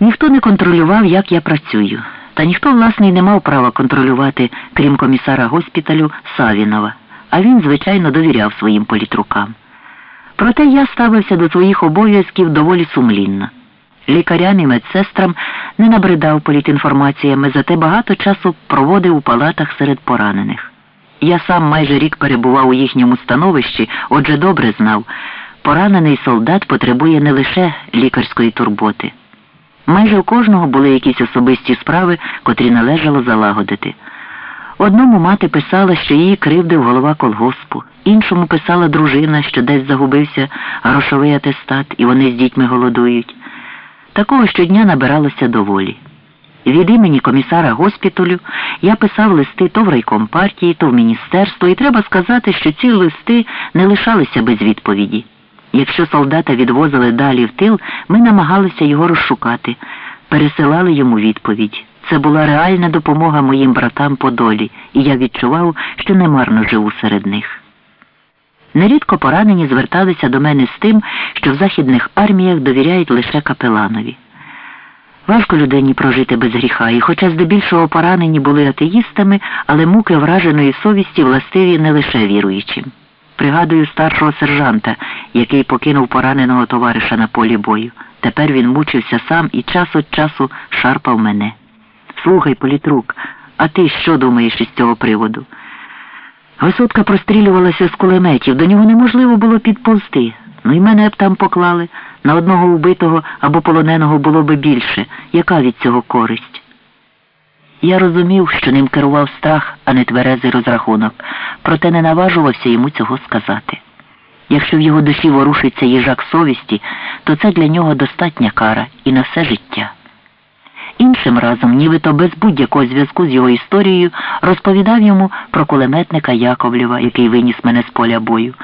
Ніхто не контролював, як я працюю, та ніхто, власне, й не мав права контролювати, крім комісара госпіталю Савінова, а він, звичайно, довіряв своїм політрукам. Проте я ставився до своїх обов'язків доволі сумлінно. Лікарям і медсестрам не набридав політінформаціями, зате багато часу проводив у палатах серед поранених. Я сам майже рік перебував у їхньому становищі, отже добре знав, поранений солдат потребує не лише лікарської турботи. Майже у кожного були якісь особисті справи, котрі належало залагодити. Одному мати писала, що її кривдив голова колгоспу, іншому писала дружина, що десь загубився грошовий атестат, і вони з дітьми голодують. Такого щодня набиралося доволі. Від імені комісара госпіталю я писав листи то в райком партії, то в міністерство, і треба сказати, що ці листи не лишалися без відповіді. Якщо солдата відвозили далі в тил, ми намагалися його розшукати, пересилали йому відповідь. Це була реальна допомога моїм братам по долі, і я відчував, що немарно живу серед них. Нерідко поранені зверталися до мене з тим, що в західних арміях довіряють лише капеланові. Важко людині прожити без гріха, і хоча здебільшого поранені були атеїстами, але муки враженої совісті властиві не лише віруючим. Пригадую старшого сержанта, який покинув пораненого товариша на полі бою. Тепер він мучився сам і час від часу шарпав мене. Слухай, політрук, а ти що думаєш із цього приводу? Висотка прострілювалася з кулеметів, до нього неможливо було підповзти. Ну і мене б там поклали. На одного вбитого або полоненого було би більше. Яка від цього користь? Я розумів, що ним керував страх, а не тверезий розрахунок, проте не наважувався йому цього сказати. Якщо в його душі ворушиться їжак совісті, то це для нього достатня кара і на все життя. Іншим разом, нібито без будь-якого зв'язку з його історією, розповідав йому про кулеметника Яковлєва, який виніс мене з поля бою.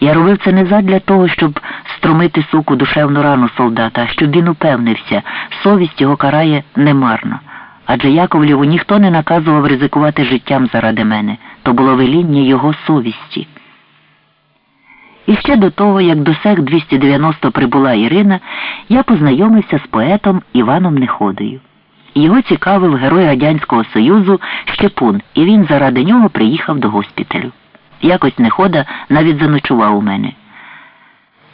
Я робив це не задля того, щоб струмити суку душевну рану солдата, щоб він упевнився, совість його карає немарно. Адже Яковлєву ніхто не наказував ризикувати життям заради мене, то було веління його совісті. І ще до того, як до сек 290 прибула Ірина, я познайомився з поетом Іваном Неходою. Його цікавив герой Радянського Союзу Щепун, і він заради нього приїхав до госпіталю. Якось Нехода навіть заночував у мене.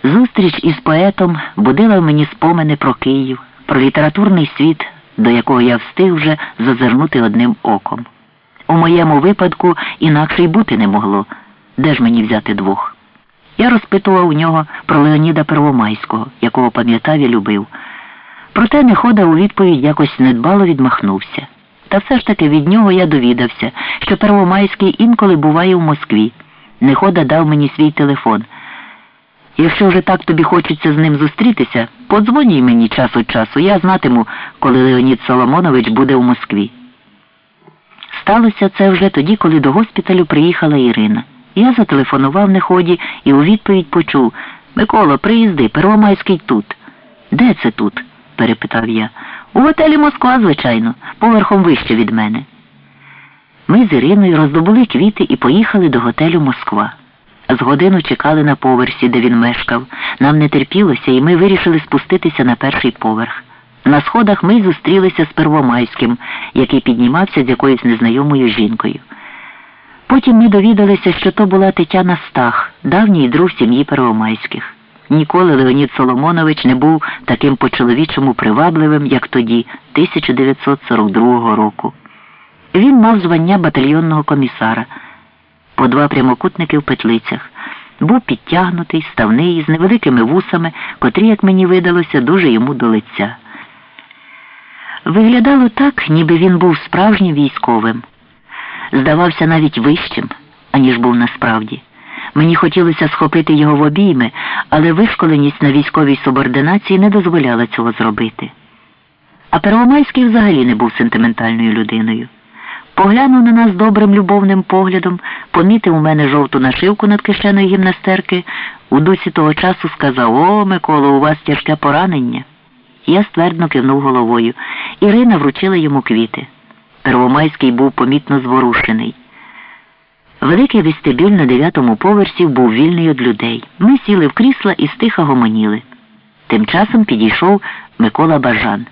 Зустріч із поетом будила в мені спомини про Київ, про літературний світ, до якого я встиг вже зазирнути одним оком. У моєму випадку інакше й бути не могло. Де ж мені взяти двох? Я розпитував у нього про Леоніда Первомайського, якого пам'ятав і любив. Проте Нехода у відповідь якось недбало відмахнувся. Та все ж таки від нього я довідався, що Первомайський інколи буває в Москві. Нехода дав мені свій телефон. Якщо вже так тобі хочеться з ним зустрітися, подзвоній мені час від часу, я знатиму, коли Леонід Соломонович буде в Москві. Сталося це вже тоді, коли до госпіталю приїхала Ірина. Я зателефонував неході і у відповідь почув Микола, приїзди, Первомайський тут. Де це тут? перепитав я. У готелі Москва, звичайно, поверхом вище від мене. Ми з Іриною роздобули квіти і поїхали до готелю Москва. З годину чекали на поверсі, де він мешкав. Нам не терпілося, і ми вирішили спуститися на перший поверх. На сходах ми зустрілися з Первомайським, який піднімався з якоюсь незнайомою жінкою. Потім ми довідалися, що то була Тетяна Стах, давній друг сім'ї Первомайських. Ніколи Леонід Соломонович не був таким по-чоловічому привабливим, як тоді, 1942 року. Він мав звання батальйонного комісара, по два прямокутники в петлицях. Був підтягнутий, ставний, з невеликими вусами, котрі, як мені видалося, дуже йому до лиця. Виглядало так, ніби він був справжнім військовим. Здавався навіть вищим, аніж був насправді. Мені хотілося схопити його в обійми, але вишколеність на військовій субординації не дозволяла цього зробити. А Первомайський взагалі не був сентиментальною людиною. Поглянув на нас добрим любовним поглядом, помітив у мене жовту нашивку над кишеною гімнастерки, у дусі того часу сказав О, Миколо, у вас тяжке поранення. Я ствердно кивнув головою. Ірина вручила йому квіти. Первомайський був помітно зворушений. Великий вестибюль на дев'ятому поверсі був вільний від людей. Ми сіли в крісла і стиха гомоніли. Тим часом підійшов Микола Бажан.